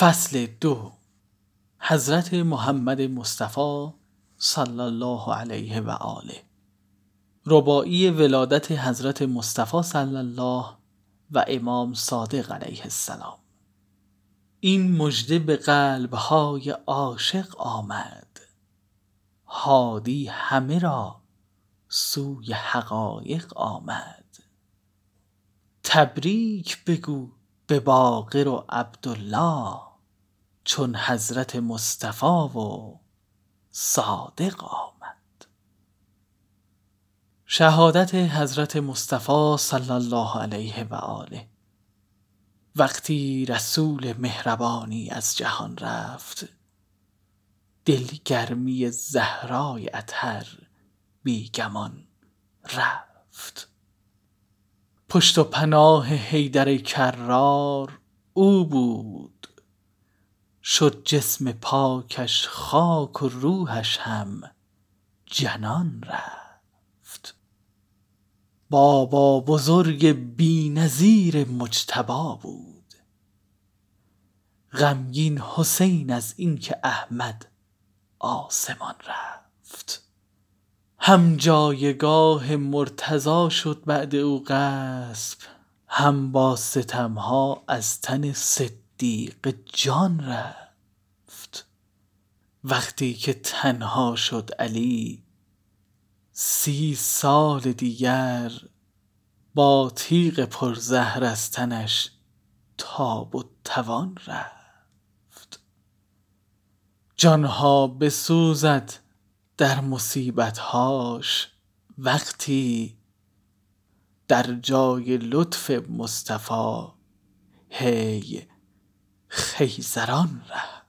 فصل دو. حضرت محمد مصطفی صلی الله علیه و آله رباعی ولادت حضرت مصطفی صلی الله و امام صادق علیه السلام. این مژده به قلبهای عاشق آمد. هادی همه را سوی حقایق آمد. تبریک بگو به باقر و عبدالله. چون حضرت مصطفی و صادق آمد. شهادت حضرت مصطفی صلی الله علیه و آله. وقتی رسول مهربانی از جهان رفت دلگرمی زهرای اطهر بی گمان رفت. پشت و پناه حیدر کرار او بود. شد جسم پاکش خاک و روحش هم جنان رفت. بابا بزرگ بی نظیر مجتبی بود. غمگین حسین از اینکه احمد آسمان رفت. هم جایگاه مرتضی شد بعد او غصب هم با ستمها از تن صدیق جان رفت. وقتی که تنها شد علی سی سال دیگر با تیغ پر زهر از تنش تاب و توان رفت. جانها بسوزد در مصیبتهاش وقتی در جای لطف مصطفی هی خیزران رفت